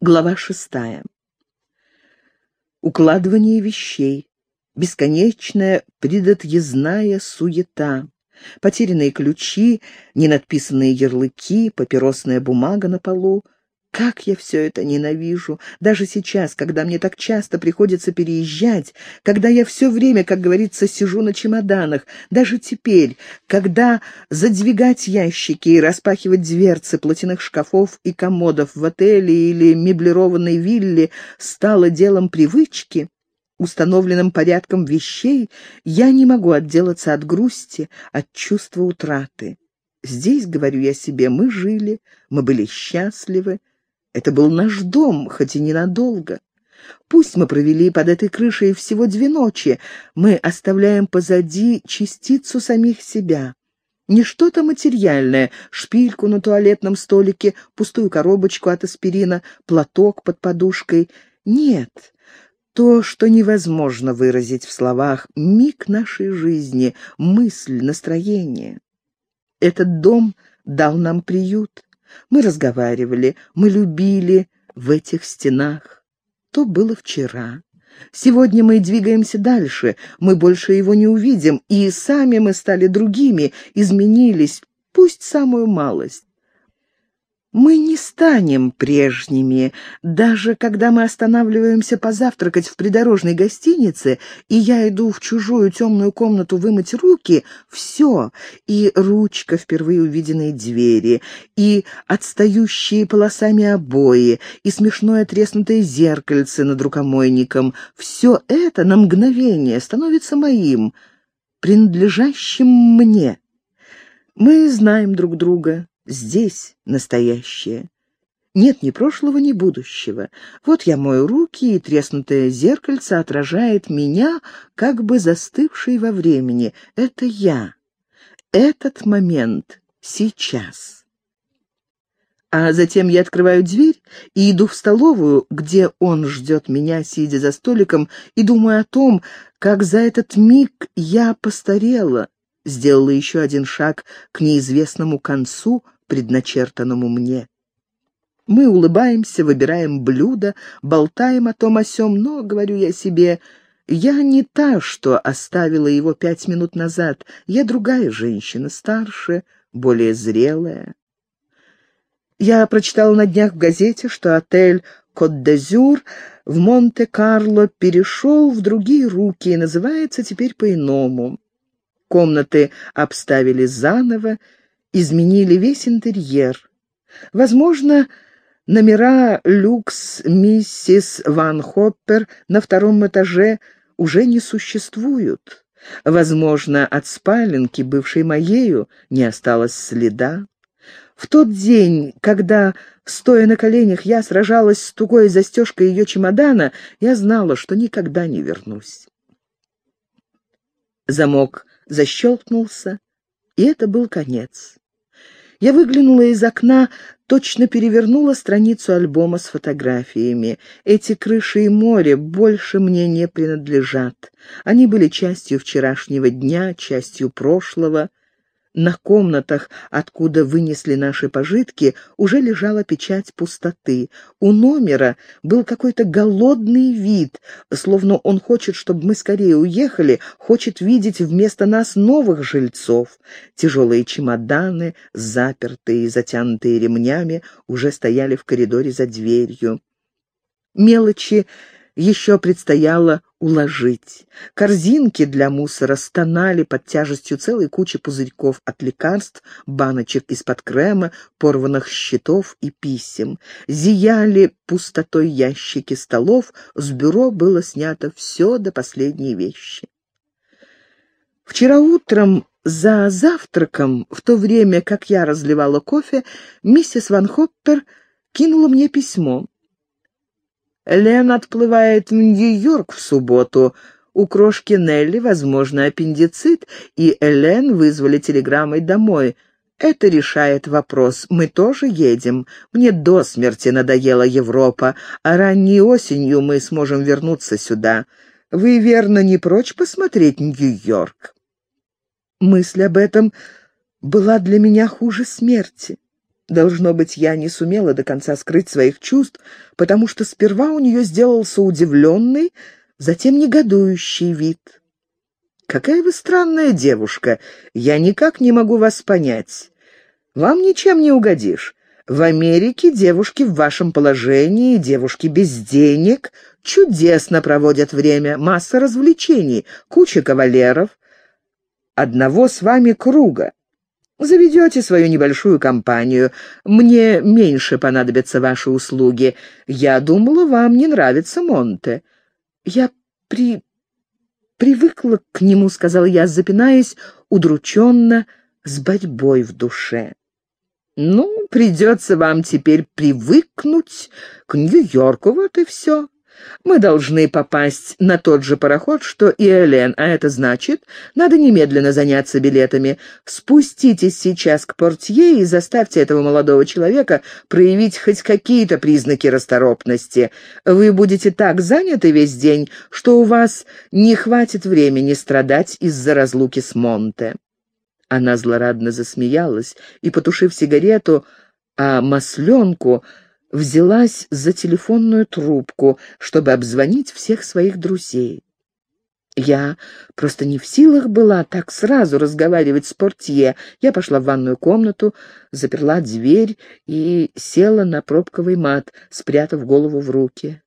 Глава шестая. Укладывание вещей, бесконечная предотъездная суета, потерянные ключи, ненадписанные ярлыки, папиросная бумага на полу — как я все это ненавижу! Даже сейчас, когда мне так часто приходится переезжать, когда я все время, как говорится, сижу на чемоданах, даже теперь, когда задвигать ящики и распахивать дверцы платяных шкафов и комодов в отеле или меблированной вилле стало делом привычки, установленным порядком вещей, я не могу отделаться от грусти, от чувства утраты. Здесь, говорю я себе, мы жили, мы были счастливы, это был наш дом, хоть и ненадолго. Пусть мы провели под этой крышей всего две ночи, мы оставляем позади частицу самих себя. Не что-то материальное, шпильку на туалетном столике, пустую коробочку от аспирина, платок под подушкой. Нет, то, что невозможно выразить в словах, миг нашей жизни, мысль, настроение. Этот дом дал нам приют. Мы разговаривали, мы любили в этих стенах. То было вчера. Сегодня мы двигаемся дальше, мы больше его не увидим, и сами мы стали другими, изменились, пусть самую малость. Мы не станем прежними, даже когда мы останавливаемся позавтракать в придорожной гостинице, и я иду в чужую темную комнату вымыть руки, все, и ручка впервые увиденной двери, и отстающие полосами обои, и смешное треснутое зеркальце над рукомойником, все это на мгновение становится моим, принадлежащим мне. Мы знаем друг друга, Здесь настоящее. Нет ни прошлого, ни будущего. Вот я мою руки, и треснутое зеркальце отражает меня, как бы застывший во времени. Это я. Этот момент. Сейчас. А затем я открываю дверь и иду в столовую, где он ждет меня, сидя за столиком, и думаю о том, как за этот миг я постарела, сделала еще один шаг к неизвестному концу, предначертанному мне. Мы улыбаемся, выбираем блюдо, болтаем о том о сём, но, говорю я себе, я не та, что оставила его пять минут назад. Я другая женщина, старше, более зрелая. Я прочитала на днях в газете, что отель «Кот-де-Зюр» в Монте-Карло перешел в другие руки и называется теперь по-иному. Комнаты обставили заново, изменили весь интерьер. Возможно, номера люкс миссис Ван Хоппер на втором этаже уже не существуют. Возможно, от спаленки, бывшей моею, не осталось следа. В тот день, когда, стоя на коленях, я сражалась с тугой застежкой ее чемодана, я знала, что никогда не вернусь. Замок защелкнулся, и это был конец. Я выглянула из окна, точно перевернула страницу альбома с фотографиями. Эти крыши и море больше мне не принадлежат. Они были частью вчерашнего дня, частью прошлого. На комнатах, откуда вынесли наши пожитки, уже лежала печать пустоты. У номера был какой-то голодный вид, словно он хочет, чтобы мы скорее уехали, хочет видеть вместо нас новых жильцов. Тяжелые чемоданы, запертые и затянутые ремнями, уже стояли в коридоре за дверью. Мелочи еще предстояло уложить. Корзинки для мусора стонали под тяжестью целой кучи пузырьков от лекарств, баночек из-под крема, порванных щитов и писем. Зияли пустотой ящики столов, с бюро было снято все до последней вещи. Вчера утром за завтраком, в то время как я разливала кофе, миссис Ван Хоппер кинула мне письмо. Лен отплывает в Нью-Йорк в субботу. У крошки Нелли, возможно, аппендицит, и Элен вызвали телеграммой домой. Это решает вопрос. Мы тоже едем. Мне до смерти надоела Европа, а ранней осенью мы сможем вернуться сюда. Вы, верно, не прочь посмотреть Нью-Йорк?» Мысль об этом была для меня хуже смерти. Должно быть, я не сумела до конца скрыть своих чувств, потому что сперва у нее сделался удивленный, затем негодующий вид. «Какая вы странная девушка! Я никак не могу вас понять. Вам ничем не угодишь. В Америке девушки в вашем положении, девушки без денег, чудесно проводят время, масса развлечений, куча кавалеров. Одного с вами круга. Заведете свою небольшую компанию. Мне меньше понадобятся ваши услуги. Я думала, вам не нравится Монте. Я при... привыкла к нему, сказала я, запинаясь, удрученно, с борьбой в душе. «Ну, придется вам теперь привыкнуть к Нью-Йорку, вот и все. Мы должны попасть на тот же пароход, что и Элен, а это значит, надо немедленно заняться билетами. Спуститесь сейчас к портье и заставьте этого молодого человека проявить хоть какие-то признаки расторопности. Вы будете так заняты весь день, что у вас не хватит времени страдать из-за разлуки с Монте». Она злорадно засмеялась и, потушив сигарету, а масленку, взялась за телефонную трубку, чтобы обзвонить всех своих друзей. Я просто не в силах была так сразу разговаривать с портье. Я пошла в ванную комнату, заперла дверь и села на пробковый мат, спрятав голову в руки.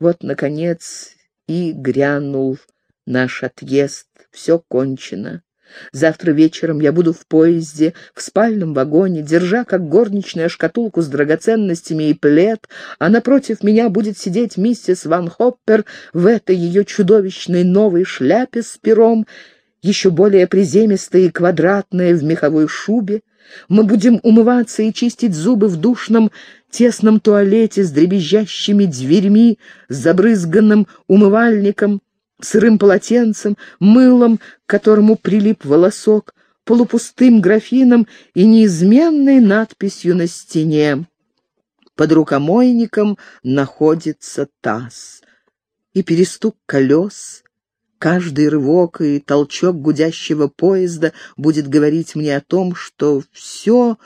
Вот, наконец, и грянул наш отъезд. Все кончено. Завтра вечером я буду в поезде, в спальном вагоне, держа как горничная шкатулку с драгоценностями и плед, а напротив меня будет сидеть миссис Ван Хоппер в этой ее чудовищной новой шляпе с пером, еще более приземистая и квадратная в меховой шубе. Мы будем умываться и чистить зубы в душном тесном туалете с дребезжащими дверьми, с забрызганным умывальником, сырым полотенцем, мылом, к которому прилип волосок, полупустым графином и неизменной надписью на стене. Под рукомойником находится таз. И перестук колес, каждый рывок и толчок гудящего поезда будет говорить мне о том, что все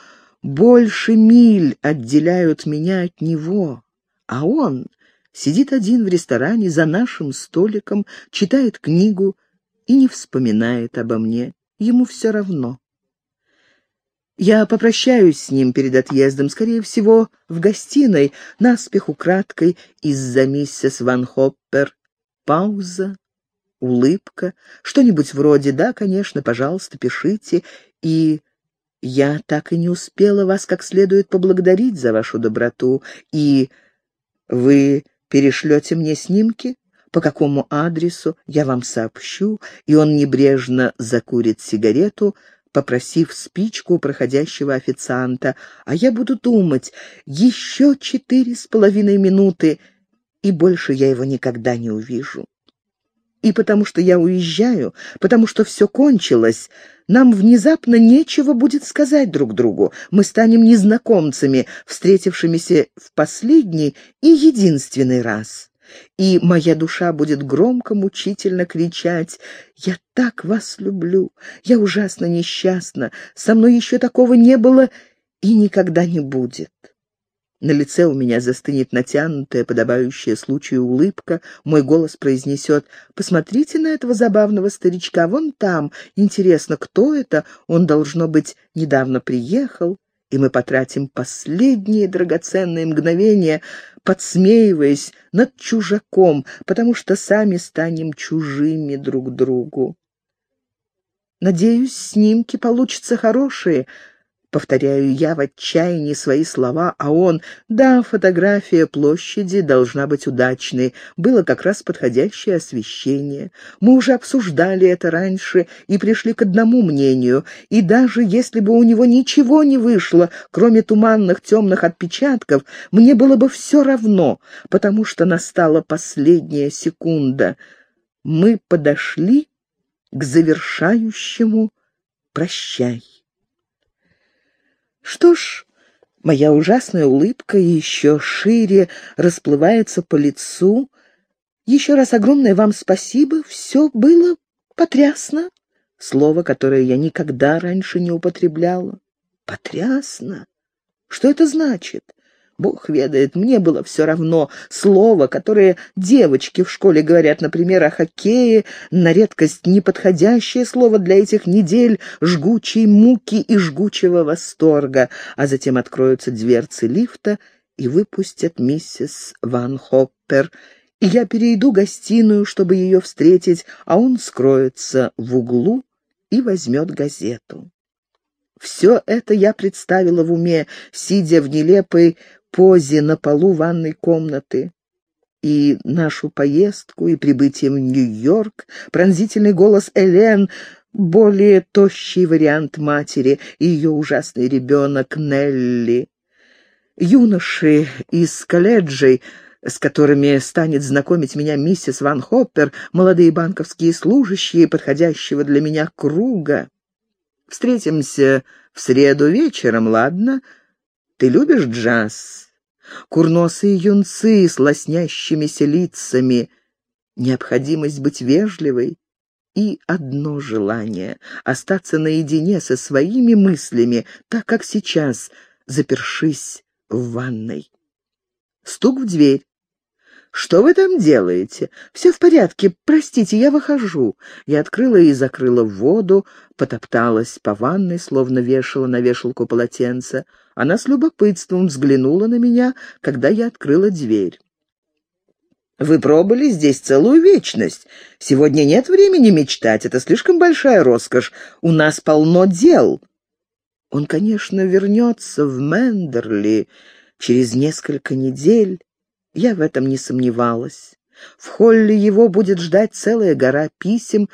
больше миль отделяют меня от него, а он Сидит один в ресторане за нашим столиком, читает книгу и не вспоминает обо мне. Ему все равно. Я попрощаюсь с ним перед отъездом, скорее всего, в гостиной, наспех украдкой из-за миссис Ван Хоппер. Пауза, улыбка, что-нибудь вроде «да, конечно, пожалуйста, пишите» и «я так и не успела вас как следует поблагодарить за вашу доброту» и «вы Перешлете мне снимки? По какому адресу? Я вам сообщу». И он небрежно закурит сигарету, попросив спичку у проходящего официанта. А я буду думать, еще четыре с половиной минуты, и больше я его никогда не увижу. И потому что я уезжаю, потому что все кончилось, нам внезапно нечего будет сказать друг другу. Мы станем незнакомцами, встретившимися в последний и единственный раз. И моя душа будет громко, мучительно кричать «Я так вас люблю! Я ужасно несчастна! Со мной еще такого не было и никогда не будет!» На лице у меня застынет натянутая, подобающая случаю улыбка. Мой голос произнесет «Посмотрите на этого забавного старичка, вон там. Интересно, кто это? Он, должно быть, недавно приехал». И мы потратим последние драгоценные мгновения, подсмеиваясь над чужаком, потому что сами станем чужими друг другу. Надеюсь, снимки получатся хорошие, Повторяю я в отчаянии свои слова, а он... Да, фотография площади должна быть удачной. Было как раз подходящее освещение. Мы уже обсуждали это раньше и пришли к одному мнению. И даже если бы у него ничего не вышло, кроме туманных темных отпечатков, мне было бы все равно, потому что настала последняя секунда. Мы подошли к завершающему «прощай». Что ж, моя ужасная улыбка еще шире расплывается по лицу. Еще раз огромное вам спасибо, все было потрясно. Слово, которое я никогда раньше не употребляла. Потрясно. Что это значит? Бог ведает, мне было все равно. Слово, которое девочки в школе говорят, например, о хоккее, на редкость неподходящее слово для этих недель жгучей муки и жгучего восторга. А затем откроются дверцы лифта и выпустят миссис Ван Хоппер, и я перейду гостиную, чтобы ее встретить, а он скроется в углу и возьмет газету. Все это я представила в уме, сидя в нелепой позе на полу ванной комнаты. И нашу поездку, и прибытие в Нью-Йорк, пронзительный голос Элен, более тощий вариант матери, и ее ужасный ребенок Нелли. Юноши из колледжей, с которыми станет знакомить меня миссис Ван Хоппер, молодые банковские служащие подходящего для меня круга. Встретимся в среду вечером, ладно? Ты любишь джаз? Курносые юнцы с лоснящимися лицами. Необходимость быть вежливой и одно желание — остаться наедине со своими мыслями, так как сейчас, запершись в ванной. Стук в дверь. «Что вы там делаете? Все в порядке. Простите, я выхожу». Я открыла и закрыла воду, потопталась по ванной, словно вешала на вешалку полотенце. Она с любопытством взглянула на меня, когда я открыла дверь. «Вы пробыли здесь целую вечность. Сегодня нет времени мечтать, это слишком большая роскошь. У нас полно дел». Он, конечно, вернется в Мендерли через несколько недель. Я в этом не сомневалась. В холле его будет ждать целая гора писем,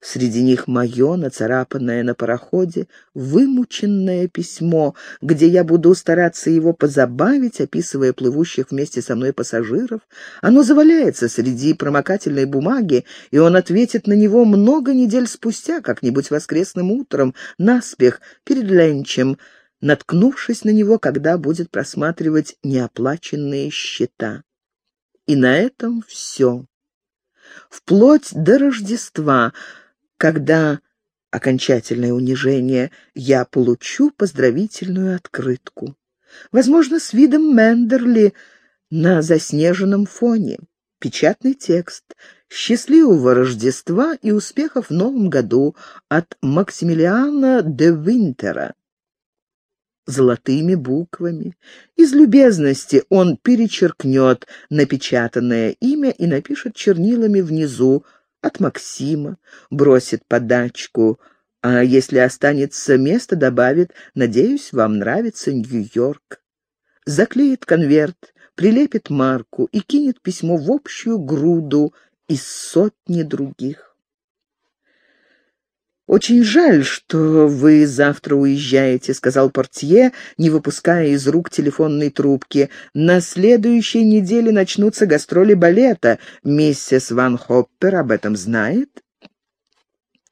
Среди них мое, нацарапанное на пароходе, вымученное письмо, где я буду стараться его позабавить, описывая плывущих вместе со мной пассажиров. Оно заваляется среди промокательной бумаги, и он ответит на него много недель спустя, как-нибудь воскресным утром, наспех, перед ленчем, наткнувшись на него, когда будет просматривать неоплаченные счета. И на этом все. Вплоть до Рождества, когда окончательное унижение я получу поздравительную открытку. Возможно, с видом Мендерли на заснеженном фоне. Печатный текст. «Счастливого Рождества и успехов в Новом году» от Максимилиана де Винтера золотыми буквами. Из любезности он перечеркнет напечатанное имя и напишет чернилами внизу «От Максима», бросит подачку, а если останется место, добавит «Надеюсь, вам нравится Нью-Йорк». Заклеит конверт, прилепит марку и кинет письмо в общую груду из сотни других. «Очень жаль, что вы завтра уезжаете», — сказал портье, не выпуская из рук телефонной трубки. «На следующей неделе начнутся гастроли балета. Миссис Ван Хоппер об этом знает?»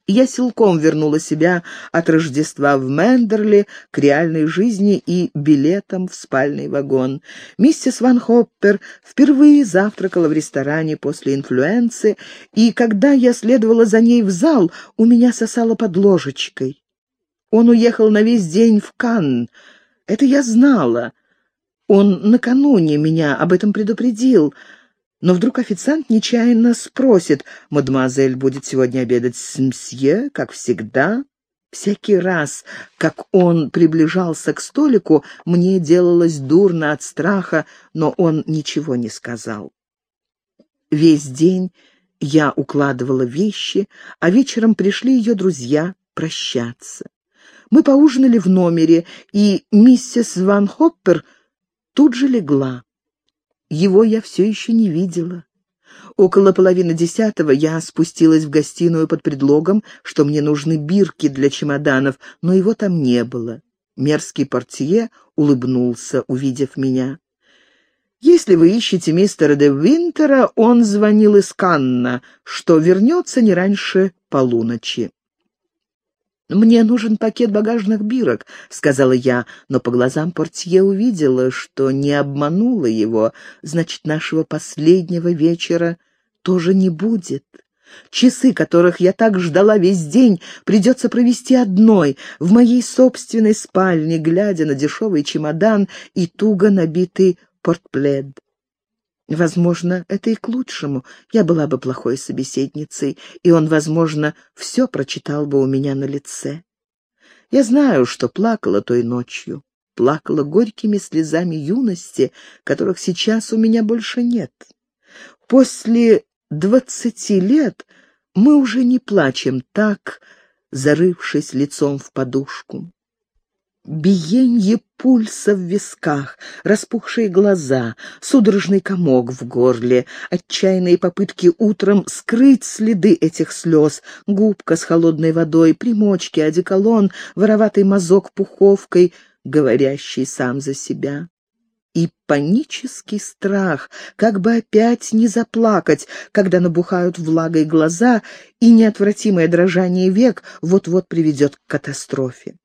Я силком вернула себя от Рождества в Мендерли к реальной жизни и билетам в спальный вагон. Миссис Ван Хоппер впервые завтракала в ресторане после инфлюенции, и когда я следовала за ней в зал, у меня сосало под ложечкой. Он уехал на весь день в Канн. Это я знала. Он накануне меня об этом предупредил — но вдруг официант нечаянно спросит, «Мадемуазель будет сегодня обедать с мсье, как всегда?» Всякий раз, как он приближался к столику, мне делалось дурно от страха, но он ничего не сказал. Весь день я укладывала вещи, а вечером пришли ее друзья прощаться. Мы поужинали в номере, и миссис Ван Хоппер тут же легла. Его я все еще не видела. Около половины десятого я спустилась в гостиную под предлогом, что мне нужны бирки для чемоданов, но его там не было. Мерзкий портье улыбнулся, увидев меня. «Если вы ищете мистера де Винтера, он звонил из Канна, что вернется не раньше полуночи». «Мне нужен пакет багажных бирок», — сказала я, но по глазам портье увидела, что не обманула его. «Значит, нашего последнего вечера тоже не будет». Часы, которых я так ждала весь день, придется провести одной, в моей собственной спальне, глядя на дешевый чемодан и туго набитый портплед. Возможно, это и к лучшему. Я была бы плохой собеседницей, и он, возможно, все прочитал бы у меня на лице. Я знаю, что плакала той ночью, плакала горькими слезами юности, которых сейчас у меня больше нет. После двадцати лет мы уже не плачем так, зарывшись лицом в подушку. Биенье пульса в висках, распухшие глаза, судорожный комок в горле, отчаянные попытки утром скрыть следы этих слез, губка с холодной водой, примочки, одеколон, вороватый мазок пуховкой, говорящий сам за себя. И панический страх, как бы опять не заплакать, когда набухают влагой глаза, и неотвратимое дрожание век вот-вот приведет к катастрофе.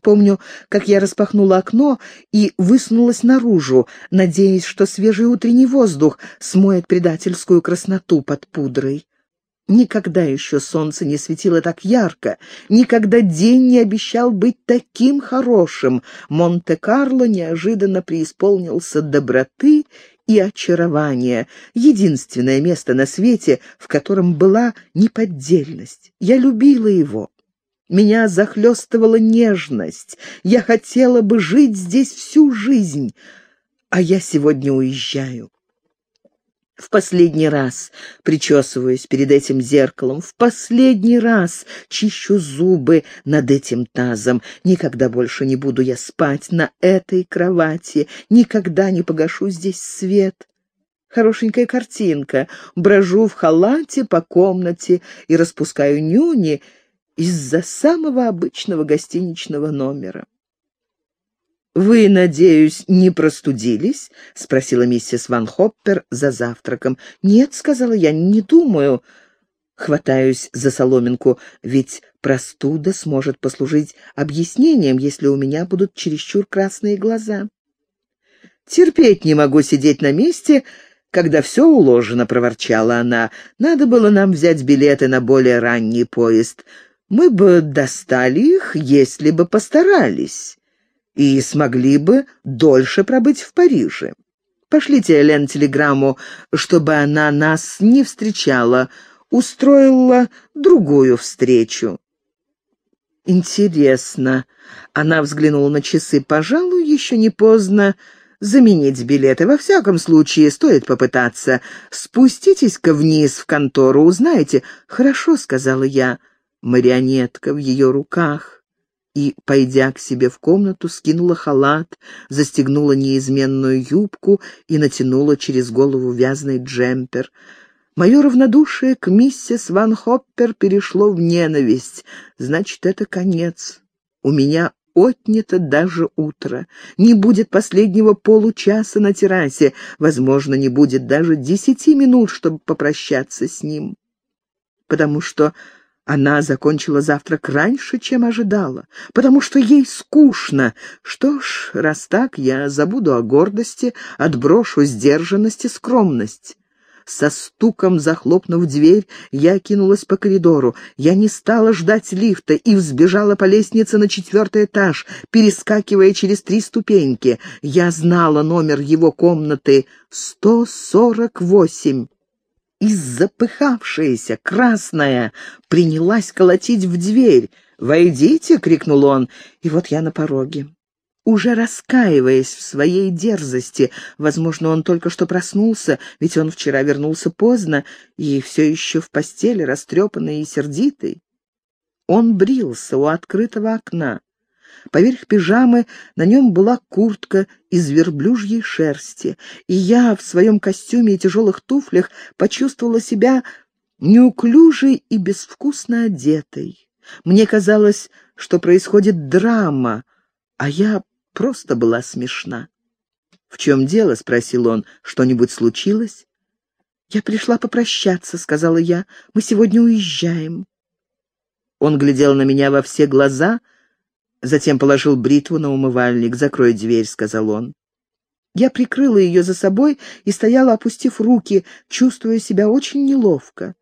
Помню, как я распахнула окно и высунулась наружу, надеясь, что свежий утренний воздух смоет предательскую красноту под пудрой. Никогда еще солнце не светило так ярко, никогда день не обещал быть таким хорошим. Монте-Карло неожиданно преисполнился доброты и очарования, единственное место на свете, в котором была неподдельность. Я любила его. Меня захлестывала нежность. Я хотела бы жить здесь всю жизнь, а я сегодня уезжаю. В последний раз причесываюсь перед этим зеркалом, в последний раз чищу зубы над этим тазом. Никогда больше не буду я спать на этой кровати, никогда не погашу здесь свет. Хорошенькая картинка. Брожу в халате по комнате и распускаю нюни, из-за самого обычного гостиничного номера. «Вы, надеюсь, не простудились?» — спросила миссис Ван Хоппер за завтраком. «Нет», — сказала я, — «не думаю». Хватаюсь за соломинку, ведь простуда сможет послужить объяснением, если у меня будут чересчур красные глаза. «Терпеть не могу сидеть на месте», когда все уложено», — проворчала она. «Надо было нам взять билеты на более ранний поезд. Мы бы достали их, если бы постарались, и смогли бы дольше пробыть в Париже. Пошлите Элен телеграмму, чтобы она нас не встречала, устроила другую встречу. Интересно. Она взглянула на часы. Пожалуй, еще не поздно заменить билеты. Во всяком случае, стоит попытаться. Спуститесь-ка вниз в контору, узнаете. Хорошо, сказала я марионетка в ее руках, и, пойдя к себе в комнату, скинула халат, застегнула неизменную юбку и натянула через голову вязаный джемпер. Мое равнодушие к миссис Ван Хоппер перешло в ненависть. Значит, это конец. У меня отнято даже утро. Не будет последнего получаса на террасе. Возможно, не будет даже десяти минут, чтобы попрощаться с ним. Потому что она закончила завтрак раньше, чем ожидала, потому что ей скучно. Что ж, раз так, я забуду о гордости, отброшу сдержанность и скромность. Со стуком захлопнув дверь, я кинулась по коридору. Я не стала ждать лифта и взбежала по лестнице на четвертый этаж, перескакивая через три ступеньки. Я знала номер его комнаты — сто сорок восемь и запыхавшаяся, красная, принялась колотить в дверь. «Войдите!» — крикнул он, и вот я на пороге. Уже раскаиваясь в своей дерзости, возможно, он только что проснулся, ведь он вчера вернулся поздно и все еще в постели, растрепанный и сердитый. Он брился у открытого окна. Поверх пижамы на нем была куртка из верблюжьей шерсти, и я в своем костюме и тяжелых туфлях почувствовала себя неуклюжей и безвкусно одетой. Мне казалось, что происходит драма, а я просто была смешна. «В чем дело?» — спросил он. «Что-нибудь случилось?» «Я пришла попрощаться», — сказала я. «Мы сегодня уезжаем». Он глядел на меня во все глаза — Затем положил бритву на умывальник. «Закрой дверь», — сказал он. Я прикрыла ее за собой и стояла, опустив руки, чувствуя себя очень неловко.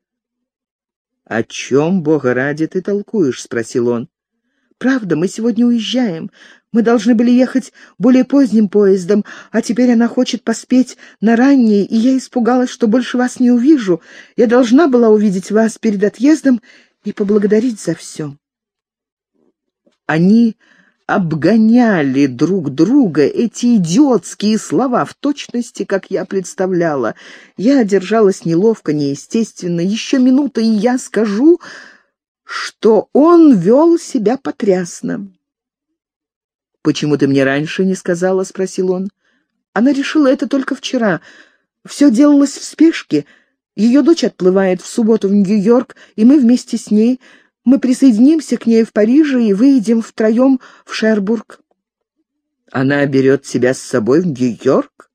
«О чем, Бога ради, ты толкуешь?» — спросил он. «Правда, мы сегодня уезжаем. Мы должны были ехать более поздним поездом, а теперь она хочет поспеть на раннее, и я испугалась, что больше вас не увижу. Я должна была увидеть вас перед отъездом и поблагодарить за все». Они обгоняли друг друга эти идиотские слова в точности, как я представляла. Я держалась неловко, неестественно. Еще минута, и я скажу, что он вел себя потрясно. «Почему ты мне раньше не сказала?» — спросил он. Она решила это только вчера. Все делалось в спешке. Ее дочь отплывает в субботу в Нью-Йорк, и мы вместе с ней. Мы присоединимся к ней в Париже и выедем втроем в Шербург. Она берет тебя с собой в Нью-Йорк?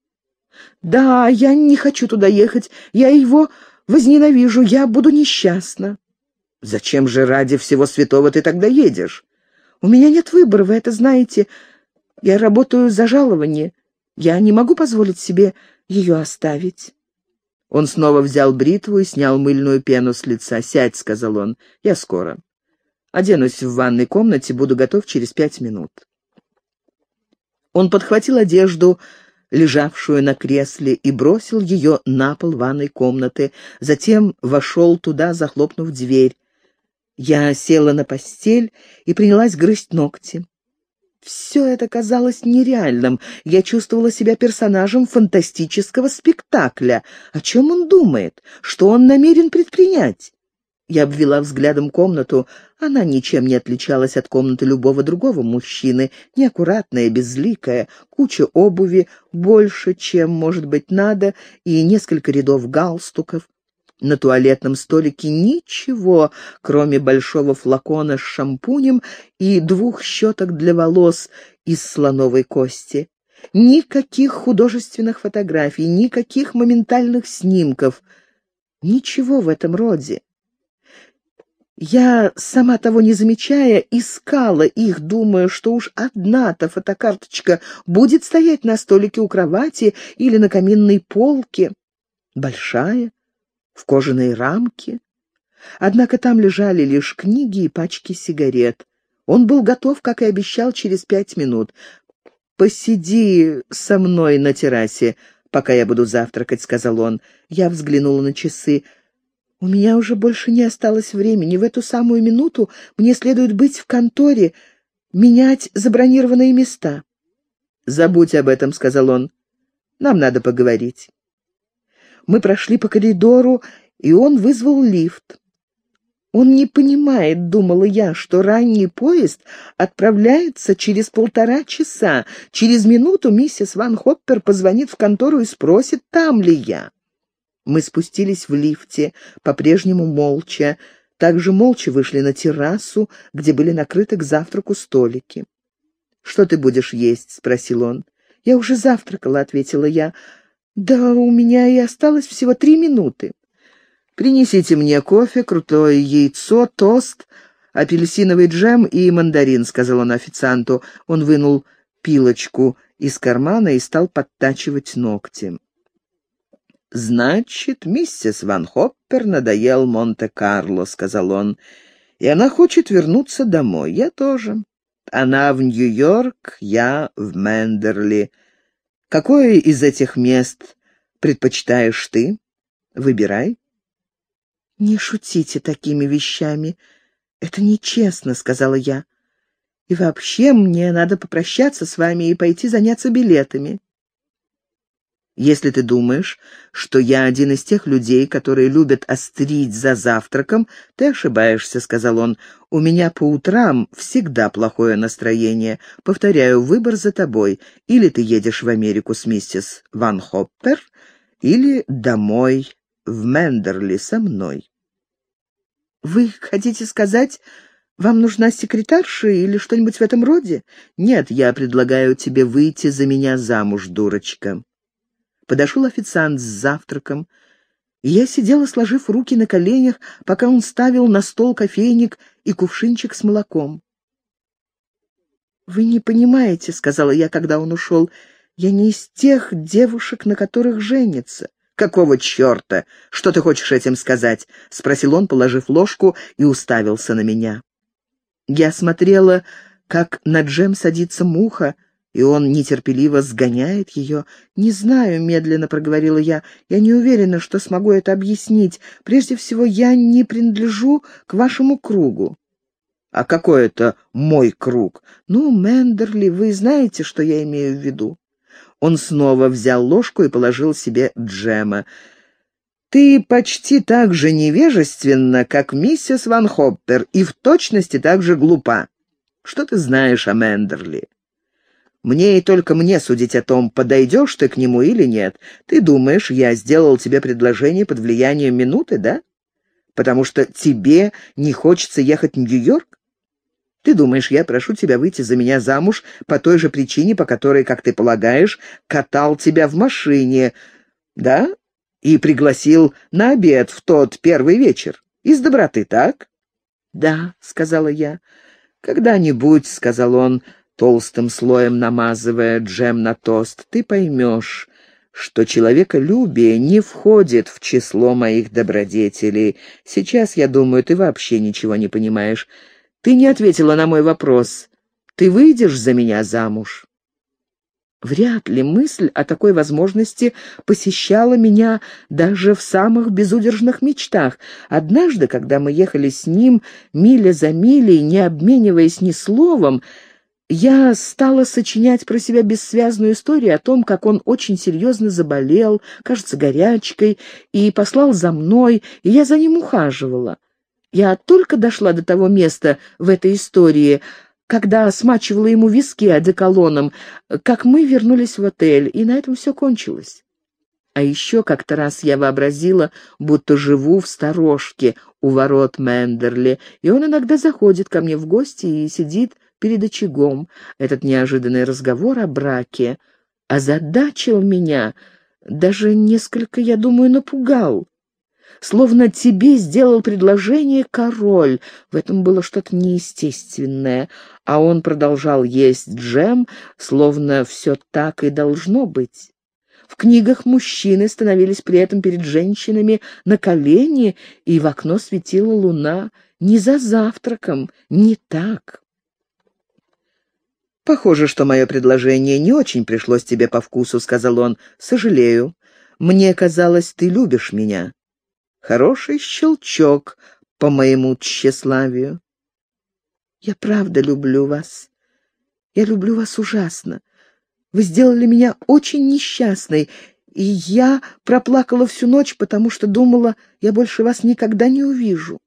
Да, я не хочу туда ехать. Я его возненавижу. Я буду несчастна. Зачем же ради всего святого ты тогда едешь? У меня нет выбора, вы это знаете. Я работаю за жалование. Я не могу позволить себе ее оставить. Он снова взял бритву и снял мыльную пену с лица. «Сядь», — сказал он, — «я скоро. Оденусь в ванной комнате, буду готов через пять минут». Он подхватил одежду, лежавшую на кресле, и бросил ее на пол ванной комнаты, затем вошел туда, захлопнув дверь. Я села на постель и принялась грызть ногти. Все это казалось нереальным. Я чувствовала себя персонажем фантастического спектакля. О чем он думает? Что он намерен предпринять? Я обвела взглядом комнату. Она ничем не отличалась от комнаты любого другого мужчины. Неаккуратная, безликая, куча обуви, больше, чем, может быть, надо, и несколько рядов галстуков. На туалетном столике ничего, кроме большого флакона с шампунем и двух щеток для волос из слоновой кости. Никаких художественных фотографий, никаких моментальных снимков. Ничего в этом роде. Я, сама того не замечая, искала их, думая, что уж одна-то фотокарточка будет стоять на столике у кровати или на каминной полке. Большая, в кожаной рамке. Однако там лежали лишь книги и пачки сигарет. Он был готов, как и обещал, через пять минут. «Посиди со мной на террасе, пока я буду завтракать», — сказал он. Я взглянула на часы. «У меня уже больше не осталось времени. В эту самую минуту мне следует быть в конторе, менять забронированные места». «Забудь об этом», — сказал он. «Нам надо поговорить». Мы прошли по коридору, и он вызвал лифт. Он не понимает, думала я, что ранний поезд отправляется через полтора часа. Через минуту миссис Ван Хоппер позвонит в контору и спросит, там ли я. Мы спустились в лифте, по-прежнему молча. Также молча вышли на террасу, где были накрыты к завтраку столики. «Что ты будешь есть?» — спросил он. «Я уже завтракала», — ответила я. «Да у меня и осталось всего три минуты». «Принесите мне кофе, крутое яйцо, тост, апельсиновый джем и мандарин», — сказал он официанту. Он вынул пилочку из кармана и стал подтачивать ногти. «Значит, миссис Ван Хоппер надоел Монте-Карло», — сказал он, — «и она хочет вернуться домой. Я тоже. Она в Нью-Йорк, я в Мендерли. Какое из этих мест предпочитаешь ты? Выбирай. «Не шутите такими вещами. Это нечестно», — сказала я. «И вообще мне надо попрощаться с вами и пойти заняться билетами». Если ты думаешь, что я один из тех людей, которые любят острить за завтраком, ты ошибаешься, — сказал он. У меня по утрам всегда плохое настроение. Повторяю, выбор за тобой. Или ты едешь в Америку с миссис Ван Хоппер, или домой, в Мендерли, со мной. Вы хотите сказать, вам нужна секретарша или что-нибудь в этом роде? Нет, я предлагаю тебе выйти за меня замуж, дурочка. Подошел официант с завтраком, и я сидела, сложив руки на коленях, пока он ставил на стол кофейник и кувшинчик с молоком. «Вы не понимаете», — сказала я, когда он ушел, — «я не из тех девушек, на которых женится. «Какого черта? Что ты хочешь этим сказать?» — спросил он, положив ложку и уставился на меня. Я смотрела, как на джем садится муха, и он нетерпеливо сгоняет ее. «Не знаю», — медленно проговорила я, — «я не уверена, что смогу это объяснить. Прежде всего, я не принадлежу к вашему кругу». «А какой это мой круг?» «Ну, Мендерли, вы знаете, что я имею в виду». Он снова взял ложку и положил себе джема. «Ты почти так же невежественна, как миссис Ван Хоппер, и в точности так же глупа. Что ты знаешь о Мендерли?» Мне и только мне судить о том, подойдешь ты к нему или нет. Ты думаешь, я сделал тебе предложение под влиянием минуты, да? Потому что тебе не хочется ехать в Нью-Йорк? Ты думаешь, я прошу тебя выйти за меня замуж по той же причине, по которой, как ты полагаешь, катал тебя в машине, да? И пригласил на обед в тот первый вечер. Из доброты, так? «Да», — сказала я. «Когда-нибудь», — сказал он, толстым слоем намазывая джем на тост, ты поймешь, что человеколюбие не входит в число моих добродетелей. Сейчас, я думаю, ты вообще ничего не понимаешь. Ты не ответила на мой вопрос. Ты выйдешь за меня замуж?» Вряд ли мысль о такой возможности посещала меня даже в самых безудержных мечтах. Однажды, когда мы ехали с ним миля за милей, не обмениваясь ни словом, я стала сочинять про себя бессвязную историю о том, как он очень серьезно заболел, кажется, горячкой, и послал за мной, и я за ним ухаживала. Я только дошла до того места в этой истории, когда смачивала ему виски одеколоном, как мы вернулись в отель, и на этом все кончилось. А еще как-то раз я вообразила, будто живу в сторожке у ворот Мендерли, и он иногда заходит ко мне в гости и сидит перед очагом. Этот неожиданный разговор о браке озадачил меня, даже несколько, я думаю, напугал. Словно тебе сделал предложение король. В этом было что-то неестественное, а он продолжал есть джем, словно все так и должно быть. В книгах мужчины становились при этом перед женщинами на колени, и в окно светила луна. Не за завтраком, не так. «Похоже, что мое предложение не очень пришлось тебе по вкусу», — сказал он. «Сожалею. Мне казалось, ты любишь меня. Хороший щелчок по моему тщеславию». «Я правда люблю вас. Я люблю вас ужасно. Вы сделали меня очень несчастной, и я проплакала всю ночь, потому что думала, я больше вас никогда не увижу».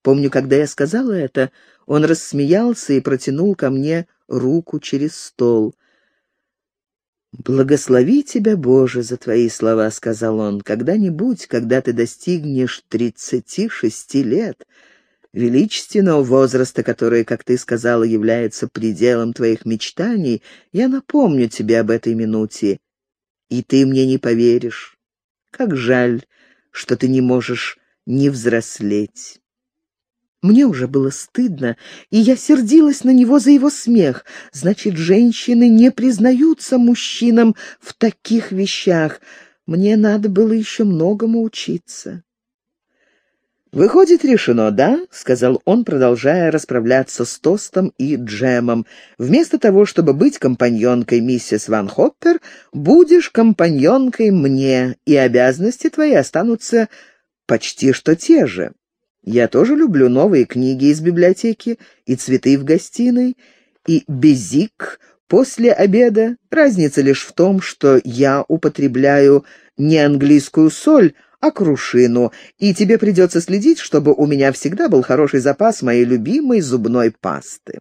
Помню, когда я сказала это, он рассмеялся и протянул ко мне руку через стол. «Благослови тебя, Боже, за твои слова», — сказал он. «Когда-нибудь, когда ты достигнешь тридцати шести лет, величественного возраста, который, как ты сказала, является пределом твоих мечтаний, я напомню тебе об этой минуте, и ты мне не поверишь. Как жаль, что ты не можешь не взрослеть». Мне уже было стыдно, и я сердилась на него за его смех. Значит, женщины не признаются мужчинам в таких вещах. Мне надо было еще многому учиться. «Выходит, решено, да?» — сказал он, продолжая расправляться с тостом и джемом. «Вместо того, чтобы быть компаньонкой миссис Ван Хоппер, будешь компаньонкой мне, и обязанности твои останутся почти что те же». Я тоже люблю новые книги из библиотеки и цветы в гостиной, и безик после обеда. Разница лишь в том, что я употребляю не английскую соль, а крушину, и тебе придется следить, чтобы у меня всегда был хороший запас моей любимой зубной пасты.